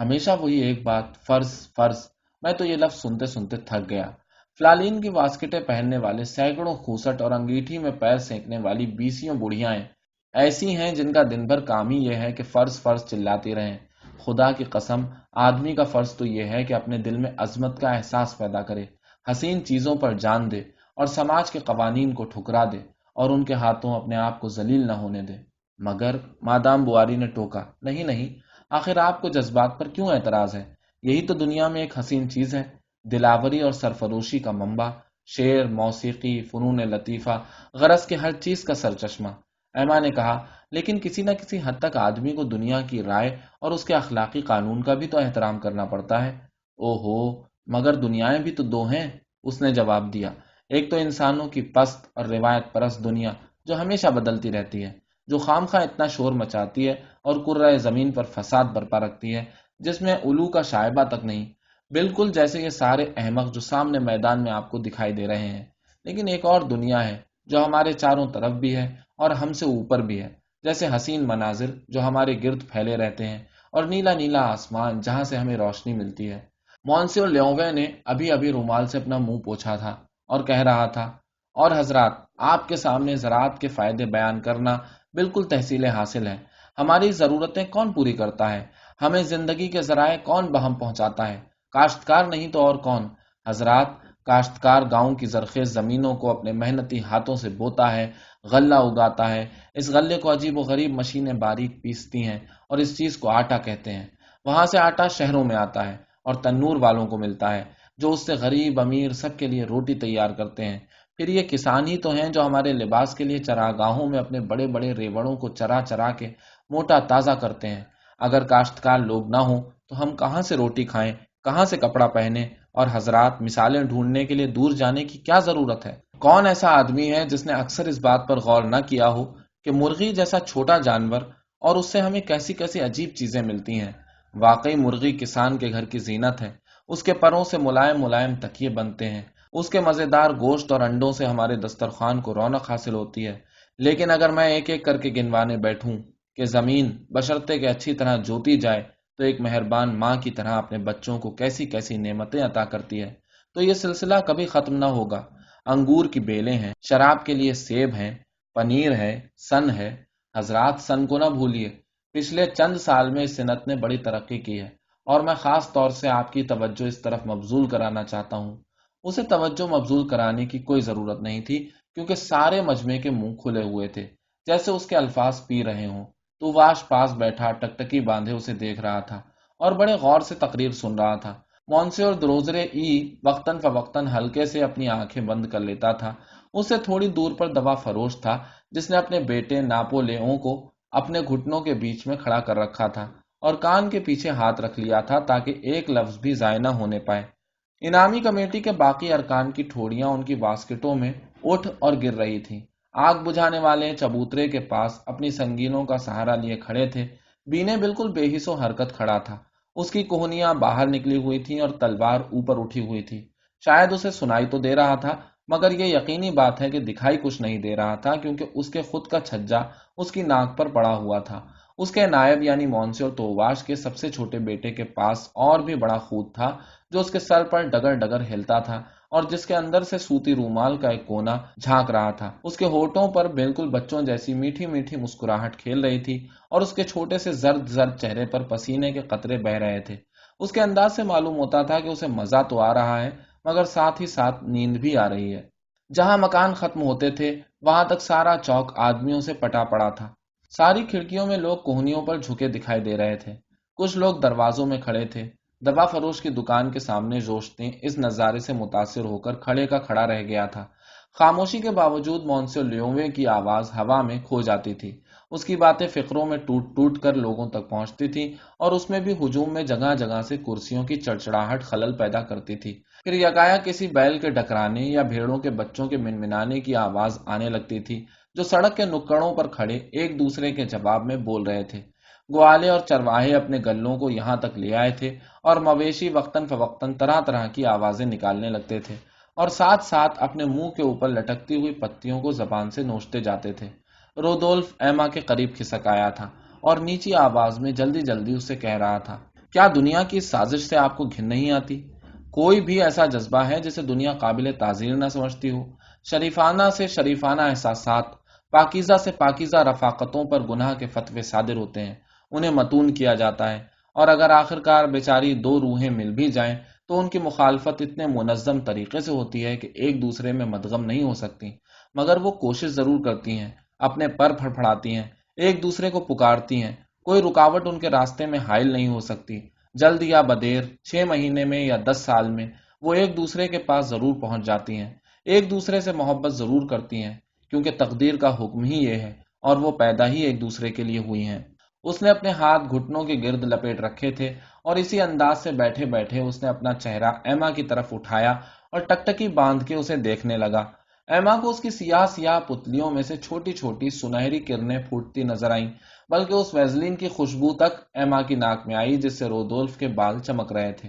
ہمیشہ وہی ایک بات، فرض فرض۔ میں تو یہ لفظ سنتے سنتے تھک گیا۔ فلالین کی واسکٹیں پہننے والے سینکڑوں خوسٹ اور انگیٹھی میں پیر سینکنے والی بیسیوں بڑھیاں ایسی ہیں جن کا دن بھر کام ہی یہ ہے کہ فرض فرض چلاتی رہیں۔ خدا کی قسم، آدمی کا فرض تو یہ ہے کہ اپنے دل میں عظمت کا احساس پیدا کرے۔ حسین چیزوں پر جان دے اور سماج کے قوانین کو ٹھکرا دے اور ان کے ہاتھوں اپنے آپ کو ذلیل نہ ہونے دے۔ مگر مادام بواری نے ٹوکا، نہیں نہیں، آخر آپ کو جذبات پر کیوں اعتراض ہے؟ یہی تو دنیا میں ایک حسین چیز ہے، دلاوری اور سرفروشی کا منبع، شعر، موسیقی، فنون لطیفہ، غرض کے ہر چیز کا سر چشمہ ایما نے کہا، لیکن کسی نہ کسی حد تک آدمی کو دنیا کی رائے اور اس کے اخلاقی قانون کا بھی تو احترام کرنا پڑتا ہے۔ او ہو مگر دنیایں بھی تو دو ہیں، اس نے جواب دیا۔ ایک تو انسانوں کی پست اور روایت پرست دنیا جو ہمیشہ بدلتی رہتی ہے، جو خام خواہ اتنا شور مچاتی ہے اور کرائے زمین پر فساد برپا رکھتی ہے، جس میں الو کا شائبہ تک نہیں۔ بالکل جیسے یہ سارے احمق جو سامنے میدان میں آپ کو دکھائی دے رہے ہیں۔ لیکن ایک اور دنیا ہے جو ہمارے چاروں طرف بھی ہے اور ہم سے اوپر بھی ہے، جیسے حسین مناظر جو ہمارے گرد پھیلے رہتے ہیں اور نیلا نیلا آسمان جہاں سے ہمیں روشنی ملتی ہے۔ مونسیور لیووے نے ابھی ابھی رومال سے اپنا منہ پوچھا تھا اور کہہ رہا تھا، اور حضرات، آپ کے سامنے زراعت کے فائدے بیان کرنا بالکل تحصیل حاصل ہے ہماری ضرورتیں کون پوری کرتا ہے؟ ہمیں زندگی کے ذرائع کون بہم پہنچاتا ہے؟ کاشتکار نہیں تو اور کون؟ حضرات، کاشتکار گاؤں کی زرخیز زمینوں کو اپنے محنتی ہاتھوں سے بوتا ہے، غلہ اگاتا ہے۔ اس غلے کو عجیب و غریب مشینیں باریک پیستی ہیں اور اس چیز کو آٹا کہتے ہیں۔ وہاں سے آٹا شہروں میں آتا ہے۔ اور تنور والوں کو ملتا ہے، جو اس سے غریب، امیر سب کے لیے روٹی تیار کرتے ہیں۔ پھر یہ کسان ہی تو ہیں جو ہمارے لباس کے لیے چراگاہوں میں اپنے بڑے بڑے ریوڑوں کو چرا چرا کے موٹا تازہ کرتے ہیں۔ اگر کاشتکار لوگ نہ ہوں تو ہم کہاں سے روٹی کھائیں، کہاں سے کپڑا پہنے اور حضرات مثالیں ڈھونڈنے کے لیے دور جانے کی کیا ضرورت ہے؟ کون ایسا آدمی ہے جس نے اکثر اس بات پر غور نہ کیا ہو کہ مرغی جیسا چھوٹا جانور اور اس سے ہمیں کیسی کیسی عجیب چیزیں ملتی ہیں۔ واقعی مرغی کسان کے گھر کی زینت ہے۔ اس کے پروں سے ملائم ملائم تکیے بنتے ہیں۔ اس کے مزیدار گوشت اور انڈوں سے ہمارے دسترخوان کو رونق حاصل ہوتی ہے۔ لیکن اگر میں ایک ایک کر کے گنوانے بیٹھوں کہ زمین بشرتے کے اچھی طرح جوتی جائے، تو ایک مہربان ماں کی طرح اپنے بچوں کو کیسی کیسی نعمتیں عطا کرتی ہے۔ تو یہ سلسلہ کبھی ختم نہ ہوگا۔ انگور کی بیلیں ہیں، شراب کے لیے سیب ہیں، پنیر ہے، سن ہے۔ حضرات سن کو نہ بھولیے۔ پچھلے چند سال میں اس صنعت نے بڑی ترقی کی ہے اور میں خاص طور سے آپ کی توجہ اس طرف مبزول کرانا چاہتا ہوں۔ اسے توجہ مبزول کرانے کی کوئی ضرورت نہیں تھی کیونکہ سارے مجمے کے منہ کھلے ہوئے تھے۔ جیسے اس کے الفاظ پی رہے ہوں۔ تو واش پاس بیٹھا ٹکٹکی باندھے اسے دیکھ رہا تھا اور بڑے غور سے تقریر سن رہا تھا۔ مونسی اور دروزرے ای وقتاً فوقتاً ہلکے سے اپنی آنکھیں بند کر لیتا تھا۔ اس سے تھوڑی دور پر دوا فروش تھا جس نے اپنے بیٹے ناپو لیوں کو اپنے گھٹنوں کے بیچ میں کھڑا کر رکھا تھا اور کان کے پیچھے ہاتھ رکھ لیا تھا تاکہ ایک لفظ بھی ضائع نہ ہونے پائے۔ انعامی کمیٹی کے باقی ارکان کی ٹھوڑیاں ان کی باسکٹوں میں اٹھ اور گر رہی تھی آگ بجھانے والے چبوترے کے پاس اپنی سنگینوں کا سہارا لیے کھڑے تھے۔ بینے بالکل بے حص و حرکت کھڑا تھا۔ اس کی کوہنیاں باہر نکلی ہوئی تھیں اور تلوار اوپر اٹھی ہوئی تھی۔ شاید اسے سنائی تو دے رہا تھا، مگر یہ یقینی بات ہے کہ دکھائی کچھ نہیں دے رہا تھا کیونکہ اس کے خود کا چھجا اس کی ناک پر پڑا ہوا تھا۔ اس کے نائب یعنی مونسی اور توواش کے سب سے چھوٹے بیٹے کے پاس اور بھی بڑا خود تھا، جو اس کے سر پر ڈگر ڈگر ہلتا تھا اور جس کے اندر سے سوتی رومال کا ایک کونا جھانک رہا تھا۔ اس کے ہوٹوں پر بالکل بچوں جیسی میٹھی میٹھی مسکراہٹ کھیل رہی تھی اور اس کے چھوٹے سے زرد زرد چہرے پر پسینے کے قطرے بہ رہے تھے۔ اس کے انداز سے معلوم ہوتا تھا کہ اسے مزہ تو آ رہا ہے، مگر ساتھ ہی ساتھ نیند بھی آ رہی ہے۔ جہاں مکان ختم ہوتے تھے وہاں تک سارا چوک آدمیوں سے پٹا پڑا تھا۔ ساری کھڑکیوں میں لوگ کوہنیوں پر جھکے دکھائی دے رہے تھے۔ کچھ لوگ دروازوں میں کھڑے تھے۔ دبا فروش کی دکان کے سامنے جوشتے اس نظارے سے متاثر ہو کر کھڑے کا کھڑا رہ گیا تھا۔ خاموشی کے باوجود مونسو لیوے کی آواز ہوا میں کھو جاتی تھی۔ اس کی باتیں فکروں میں ٹوٹ ٹوٹ کر لوگوں تک پہنچتی تھی اور اس میں بھی ہجوم میں جگہ جگہ سے کرسیوں کی چڑچڑاہٹ خلل پیدا کرتی تھی۔ پھر یکایا کسی بیل کے ڈکرانے یا بھیڑوں کے بچوں کے منمنانے کی آواز آنے لگتی تھی جو سڑک کے نکڑوں پر کھڑے ایک دوسرے کے جواب میں بول رہے تھے۔ گوالے اور چرواہے اپنے گلوں کو یہاں تک لے آئے تھے اور مویشی وقتاً فوقتاً طرح طرح کی آوازیں نکالنے لگتے تھے اور ساتھ ساتھ اپنے منہ کے اوپر لٹکتی ہوئی پتیوں کو زبان سے نوچتے جاتے تھے۔ رودولف ایما کے قریب کھسک آیا تھا اور نیچی آواز میں جلدی جلدی اسے کہہ رہا تھا، کیا دنیا کی سازش سے آپ کو گھن نہیں آتی؟ کوئی بھی ایسا جذبہ ہے جسے دنیا قابل تعزیر نہ سمجھتی ہو؟ شریفانہ سے شریفانہ احساسات، پاکیزہ سے پاکیزہ رفاقتوں پر گناہ کے فتوے صادر ہوتے ہیں، انہیں متون کیا جاتا ہے۔ اور اگر آخر کار بیچاری دو روحیں مل بھی جائیں، تو ان کی مخالفت اتنے منظم طریقے سے ہوتی ہے کہ ایک دوسرے میں مدغم نہیں ہو سکتی۔ مگر وہ کوشش ضرور کرتی ہیں۔ اپنے پر پھڑ ہیں، ایک دوسرے کو پکارتی ہیں۔ کوئی رکاوٹ ان کے راستے میں حائل نہیں ہو سکتی۔ جلد یا بدیر، چھ مہینے میں یا دس سال میں، وہ ایک دوسرے کے پاس ضرور پہنچ جاتی ہیں۔ ایک دوسرے سے محبت ضرور کرتی ہیں، کیونکہ تقدیر کا حکم ہی یہ ہے، اور وہ پیدا ہی ایک دوسرے کے لیے ہوئی ہیں۔ اس نے اپنے ہاتھ گھٹنوں کے گرد لپیٹ رکھے تھے، اور اسی انداز سے بیٹھے بیٹھے اس نے اپنا چہرہ ایما کی طرف اٹھایا اور ٹکٹکی باندھ کے اسے دیکھنے لگا۔ ایما کو اس کی سیاہ سیاہ پتلیوں میں سے چھوٹی چھوٹی سنہری کرنیں پھوٹتی نظر آئیں، بلکہ اس ویزلین کی خوشبو تک ایما کی ناک میں آئی، جس سے رودولف کے بال چمک رہے تھے۔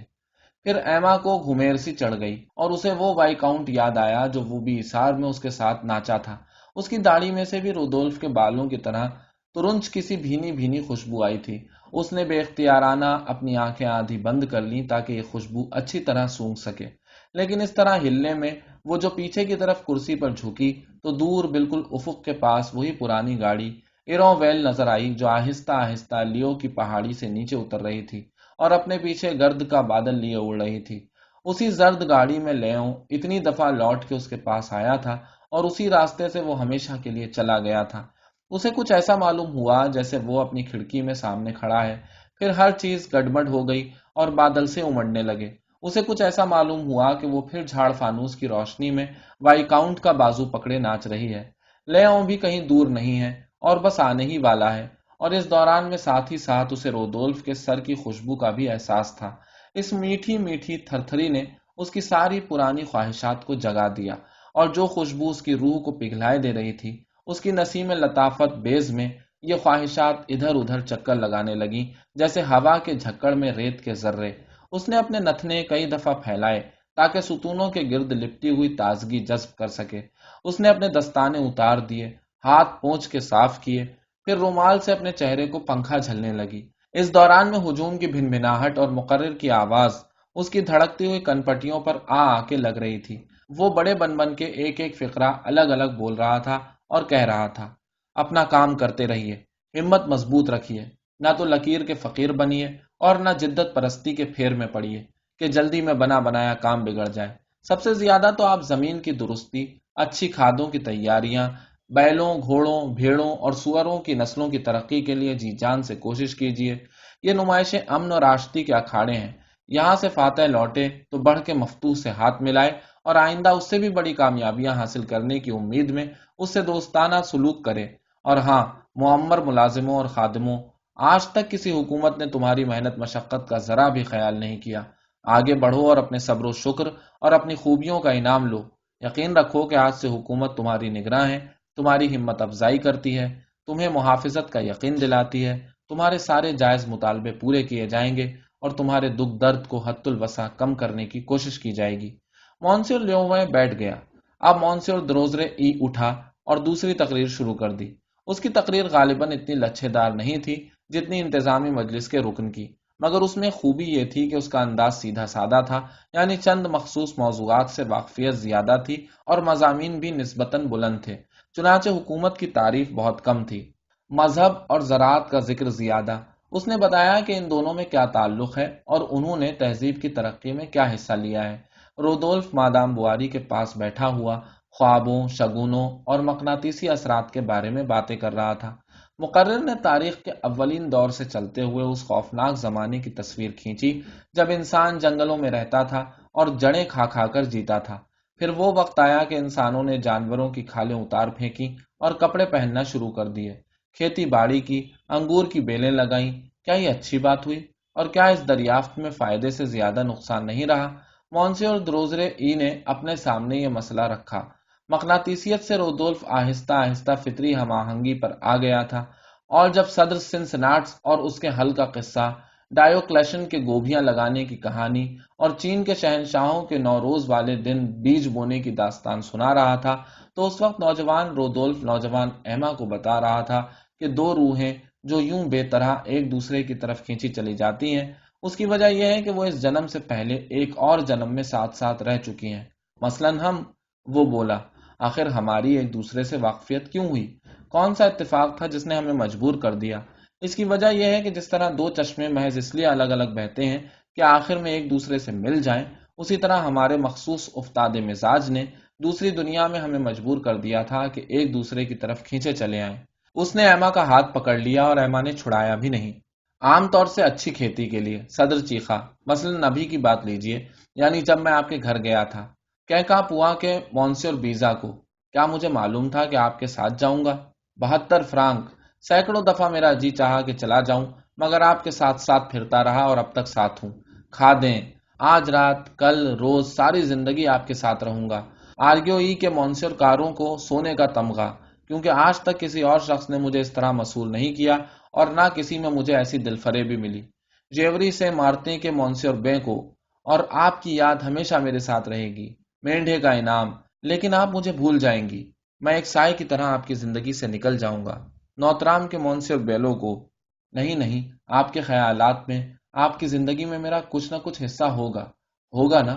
پھر ایما کو گھمیر سی چڑھ گئی اور اسے وہ وائی کاؤنٹ یاد آیا جو وہ بھی اثار میں اس کے ساتھ ناچا تھا۔ اس کی داڑھی میں سے بھی رودولف کے بالوں کی طرح ترنچ کسی بھینی بھینی خوشبو آئی تھی۔ اس نے بے اختیارانہ اپنی آنکھیں آدھی بند کر لی تاکہ یہ خوشبو اچھی طرح سونگ سکے۔ لیکن اس طرح ہلنے میں وہ جو پیچھے کی طرف کرسی پر جھکی تو دور بالکل افق کے پاس وہی پرانی گاڑی ایرو ویل نظر آئی جو آہستہ آہستہ لیو کی پہاڑی سے نیچے اتر رہی تھی اور اپنے پیچھے گرد کا بادل لیے اڑ رہی تھی۔ اسی زرد گاڑی میں لے اتنی دفعہ لوٹ کے اس کے پاس آیا تھا اور اسی راستے سے وہ ہمیشہ کے لیے چلا گیا تھا۔ اسے کچھ ایسا معلوم ہوا جیسے وہ اپنی کھڑکی میں سامنے کھڑا ہے۔ پھر ہر چیز گڑبڑ ہو گئی اور بادل سے امڑنے لگے۔ اسے کچھ ایسا معلوم ہوا کہ وہ پھر جھاڑ فانوس کی روشنی میں وائی کاؤنٹ کا بازو پکڑے ناچ رہی ہے۔ لے بھی کہیں دور نہیں ہے اور بس آنے ہی والا ہے۔ اور اس دوران میں ساتھ ہی ساتھ اسے رودولف کے سر کی خوشبو کا بھی احساس تھا۔ اس میٹھی میٹھی تھر تھری نے اس کی ساری پرانی خواہشات کو جگا دیا اور جو خوشبو اس کی روح کو پگھلائے دے رہی تھی، اس کی نسیم لطافت بیز میں یہ خواہشات ادھر ادھر چکر لگانے لگی جیسے ہوا کے جھکڑ میں ریت کے ذرے۔ اس نے اپنے نتنے کئی دفعہ پھیلائے تاکہ ستونوں کے گرد لپٹی ہوئی تازگی جذب کر سکے۔ اس نے اپنے دستانے اتار دیے، ہاتھ پونچھ کے صاف کیے، پھر رومال سے اپنے چہرے کو پنکھا جھلنے لگی۔ اس دوران میں ہجوم کی بھن بھناہٹ اور مقرر کی آواز اس کی دھڑکتی ہوئی کنپٹیوں پر آ آ کے لگ رہی تھی۔ وہ بڑے بن بن کے ایک ایک فقرہ الگ الگ بول رہا تھا اور کہہ رہا تھا۔ اپنا کام کرتے رہیے، ہمت مضبوط رکھیے، نہ تو لکیر کے فقیر بنیے۔ اور نہ جدت پرستی کے پھیر میں پڑیے کہ جلدی میں بنا بنایا کام بگڑ جائے۔ سب سے زیادہ تو آپ زمین کی درستی، اچھی کھادوں کی تیاریاں، بیلوں، گھوڑوں، بھیڑوں اور سوروں کی نسلوں کی ترقی کے لیے جی جان سے کوشش کیجیے۔ یہ نمائشیں امن اور آشتی کے اکھاڑے ہیں۔ یہاں سے فاتح لوٹے تو بڑھ کے مفتو سے ہاتھ ملائے اور آئندہ اس سے بھی بڑی کامیابیاں حاصل کرنے کی امید میں اس سے دوستانہ سلوک کرے۔ اور ہاں معمر ملازموں اور خادموں آج تک کسی حکومت نے تمہاری محنت مشقت کا ذرا بھی خیال نہیں کیا۔ آگے بڑھو اور اپنے صبر و شکر اور اپنی خوبیوں کا انعام لو۔ یقین رکھو کہ آج سے حکومت تمہاری نگراں ہے، تمہاری ہمت افزائی کرتی ہے، تمہیں محافظت کا یقین دلاتی ہے۔ تمہارے سارے جائز مطالبے پورے کیے جائیں گے اور تمہارے دکھ درد کو حت الوسا کم کرنے کی کوشش کی جائے گی۔ مونسور لیوے بیٹھ گیا۔ اب مونسور دروزرے ای اٹھا اور دوسری تقریر شروع کر دی۔ اس کی تقریر غالباً اتنی لچھے دار نہیں تھی جتنی انتظامی مجلس کے رکن کی۔ مگر اس میں خوبی یہ تھی کہ اس کا انداز سیدھا سادہ تھا یعنی چند مخصوص موضوعات سے واقفیت زیادہ تھی اور مضامین بھی نسبتاً بلند تھے، چنانچہ حکومت کی تعریف بہت کم تھی۔ مذہب اور زراعت کا ذکر زیادہ۔ اس نے بتایا کہ ان دونوں میں کیا تعلق ہے اور انہوں نے تہذیب کی ترقی میں کیا حصہ لیا ہے۔ رودولف مادام بواری کے پاس بیٹھا ہوا، خوابوں، شگونوں اور مقناطیسی اثرات کے بارے میں باتیں کر رہا تھا۔ مقرر نے تاریخ کے اولین دور سے چلتے ہوئے اس خوفناک زمانے کی تصویر کھینچی جب انسان جنگلوں میں رہتا تھا اور جڑیں کھا کھا کر جیتا تھا۔ پھر وہ وقت آیا کہ انسانوں نے جانوروں کی کھالیں اتار پھینکی اور کپڑے پہننا شروع کر دیے۔ کھیتی باڑی کی، انگور کی بیلیں لگائیں۔ کیا یہ اچھی بات ہوئی؟ اور کیا اس دریافت میں فائدے سے زیادہ نقصان نہیں رہا؟ مونسی اور دروزرے ای نے اپنے سامنے یہ مسئلہ رکھا۔ مقناطیسیت سے رودولف آہستہ آہستہ فطری ہم آہنگی پر آ گیا تھا اور جب صدر سنسناٹس اور اس کے حل کا قصہ ڈائیوکلیشن کے گوبھیاں لگانے کی کہانی اور چین کے شہنشاہوں کے نوروز والے دن بیج بونے کی داستان سنا رہا تھا، تو اس وقت نوجوان رودولف نوجوان ایما کو بتا رہا تھا کہ دو روحیں جو یوں بے طرح ایک دوسرے کی طرف کھینچی چلی جاتی ہیں، اس کی وجہ یہ ہے کہ وہ اس جنم سے پہلے ایک اور جنم میں ساتھ ساتھ رہ چکی ہیں۔ مثلا ہم، وہ بولا آخر ہماری ایک دوسرے سے واقفیت کیوں ہوئی؟ کون سا اتفاق تھا جس نے ہمیں مجبور کر دیا؟ اس کی وجہ یہ ہے کہ جس طرح دو چشمے محض اس لیے الگ الگ بہتے ہیں کہ آخر میں ایک دوسرے سے مل جائیں، اسی طرح ہمارے مخصوص افتاد مزاج نے دوسری دنیا میں ہمیں مجبور کر دیا تھا کہ ایک دوسرے کی طرف کھینچے چلے آئیں۔ اس نے ایما کا ہاتھ پکڑ لیا اور ایما نے چھڑایا بھی نہیں۔ عام طور سے اچھی کھیتی کے لیے، صدر چیخا، مثلا ابھی کی بات لیجیے یعنی جب میں آپ کے گھر گیا تھا۔ کہا پوا کے مونسی اور بیزا کو، کیا مجھے معلوم تھا کہ آپ کے ساتھ جاؤں گا؟ بہتر فرانک، سینکڑوں دفعہ میرا جی چاہا کہ چلا جاؤں، مگر آپ کے ساتھ ساتھ پھرتا رہا اور اب تک ساتھ ہوں۔ کھا دیں۔ آج رات، کل، روز، ساری زندگی آپ کے ساتھ رہوں گا۔ آرگیو ای کے مونسر کاروں کو سونے کا تمغہ، کیونکہ آج تک کسی اور شخص نے مجھے اس طرح مصول نہیں کیا اور نہ کسی میں مجھے ایسی دلفرے بھی ملی۔ جیوری سے مارتے کے مونسر بے کو، اور آپ کی یاد ہمیشہ میرے ساتھ رہے گی۔ مینڈے کا انعام، لیکن آپ مجھے بھول جائیں گی۔ میں ایک سائے کی طرح آپ کی زندگی سے نکل جاؤں گا۔ نوترام کے مونسر بیلو کو، نہیں نہیں، آپ کے خیالات میں، آپ کی زندگی میں میرا کچھ نہ کچھ حصہ ہوگا۔ ہوگا نا؟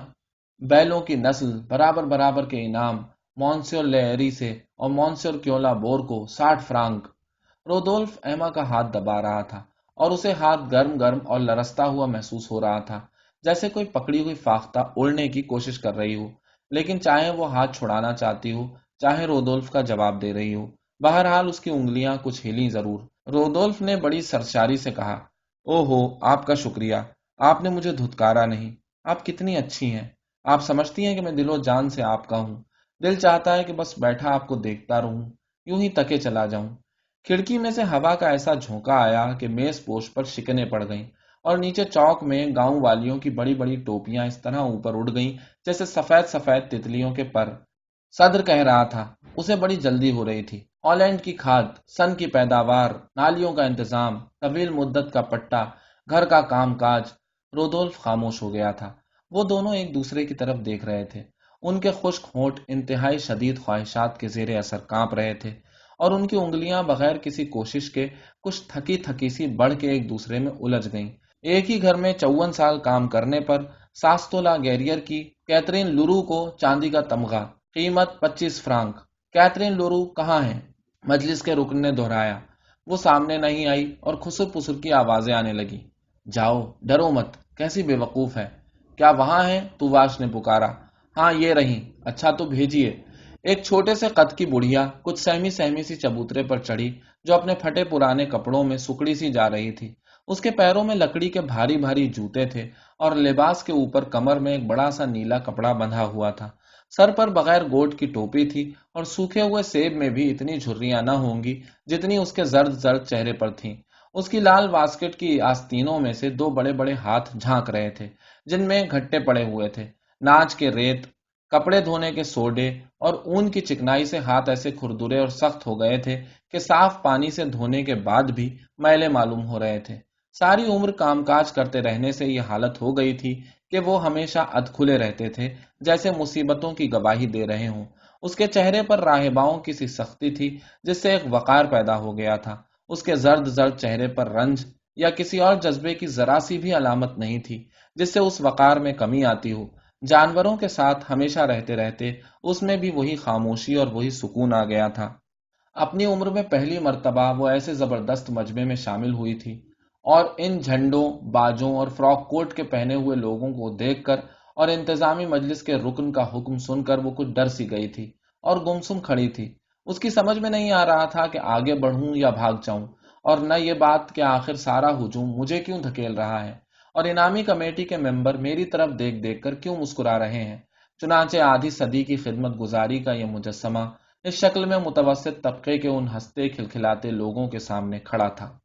بیلوں کی نسل برابر برابر کے انعام، مونسر لیری سے اور مونسر کیولا بور کو ساٹھ فرانک۔ رودولف ایما کا ہاتھ دبا رہا تھا اور اسے ہاتھ گرم گرم اور لرستا ہوا محسوس ہو رہا تھا، جیسے کوئی پکڑی ہوئی فاختہ اڑنے کی کوشش کر رہی ہو۔ لیکن چاہے وہ ہاتھ چھڑانا چاہتی ہو، چاہے رودولف کا جواب دے رہی ہو، بہرحال اس کی انگلیاں کچھ ہلی ضرور۔ رودولف نے بڑی سرشاری سے کہا او ہو آپ کا شکریہ، آپ نے مجھے دھتکارا نہیں۔ آپ کتنی اچھی ہیں۔ آپ سمجھتی ہیں کہ میں دل و جان سے آپ کا ہوں۔ دل چاہتا ہے کہ بس بیٹھا آپ کو دیکھتا رہوں، یوں ہی تکے چلا جاؤں۔ کھڑکی میں سے ہوا کا ایسا جھونکا آیا کہ میز پوش پر شکنے پڑ گئیں۔ اور نیچے چوک میں گاؤں والیوں کی بڑی بڑی ٹوپیاں اس طرح اوپر اڑ گئیں جیسے سفید سفید تتلیوں کے پر۔ صدر کہہ رہا تھا، اسے بڑی جلدی ہو رہی تھی۔ آلینڈ کی کھاد، سن کی پیداوار، نالیوں کا انتظام، طویل مدت کا پٹا، گھر کا کام کاج، رودولف خاموش ہو گیا تھا۔ وہ دونوں ایک دوسرے کی طرف دیکھ رہے تھے۔ ان کے خشک ہونٹ انتہائی شدید خواہشات کے زیر اثر کانپ رہے تھے اور ان کی انگلیاں بغیر کسی کوشش کے کچھ تھکی تھکی سی بڑھ کے ایک دوسرے میں الجھ گئیں۔ ایک ہی گھر میں چون سال کام کرنے پر ساستولا گیریئر کی کیترین لورو کو چاندی کا تمغہ، قیمت پچیس فرانک۔ کیترین لورو کہاں ہے مجلس کے رکن نے دہرایا۔ وہ سامنے نہیں آئی اور خسر پسر کی آوازیں آنے لگی جاؤ، ڈرو مت، کیسی بے وقوف ہے؟ کیا وہاں ہے تواش نے پکارا۔ ہاں یہ رہی اچھا تو بھیجیے۔ ایک چھوٹے سے قد کی بڑھیا، کچھ سہمی سہمی سی چبوترے پر چڑھی، جو اپنے پھٹے پرانے کپڑوں میں سکڑی سی جا رہی تھی۔ اس کے پیروں میں لکڑی کے بھاری بھاری جوتے تھے اور لباس کے اوپر کمر میں ایک بڑا سا نیلا کپڑا بندھا ہوا تھا۔ سر پر بغیر گوٹ کی ٹوپی تھی اور سوکھے ہوئے سیب میں بھی اتنی جھریاں نہ ہوں گی جتنی اس کے زرد زرد چہرے پر تھیں۔ اس کی لال واسکٹ کی آستینوں میں سے دو بڑے بڑے ہاتھ جھانک رہے تھے، جن میں گھٹے پڑے ہوئے تھے۔ ناچ کے ریت، کپڑے دھونے کے سوڈے اور اون کی چکنائی سے ہاتھ ایسے کھردرے اور سخت ہو گئے تھے کہ صاف پانی سے دھونے کے بعد بھی میلے معلوم ہو رہے تھے۔ ساری عمر کام کاج کرتے رہنے سے یہ حالت ہو گئی تھی کہ وہ ہمیشہ اد کھلے رہتے تھے، جیسے مصیبتوں کی گواہی دے رہے ہوں۔ اس کے چہرے پر راہباؤں کی سی سختی تھی، جس سے ایک وقار پیدا ہو گیا تھا۔ اس کے زرد زرد چہرے پر رنج یا کسی اور جذبے کی ذرا سی بھی علامت نہیں تھی، جس سے اس وقار میں کمی آتی ہو۔ جانوروں کے ساتھ ہمیشہ رہتے رہتے اس میں بھی وہی خاموشی اور وہی سکون آ گیا تھا۔ اپنی عمر میں پہلی مرتبہ وہ ایسے زبردست مجمے میں شامل ہوئی تھی۔ اور ان جھنڈوں، باجوں اور فراک کوٹ کے پہنے ہوئے لوگوں کو دیکھ کر اور انتظامی مجلس کے رکن کا حکم سن کر وہ کچھ ڈر سی گئی تھی اور گمسم کھڑی تھی۔ اس کی سمجھ میں نہیں آ رہا تھا کہ آگے بڑھوں یا بھاگ جاؤں۔ اور نہ یہ بات کہ آخر سارا ہجوم مجھے کیوں دھکیل رہا ہے؟ اور انعامی کمیٹی کے ممبر میری طرف دیکھ دیکھ کر کیوں مسکرا رہے ہیں؟ چنانچہ آدھی صدی کی خدمت گزاری کا یہ مجسمہ اس شکل میں متوسط طبقے کے ان ہستے کھلکھلاتے لوگوں کے سامنے کھڑا تھا۔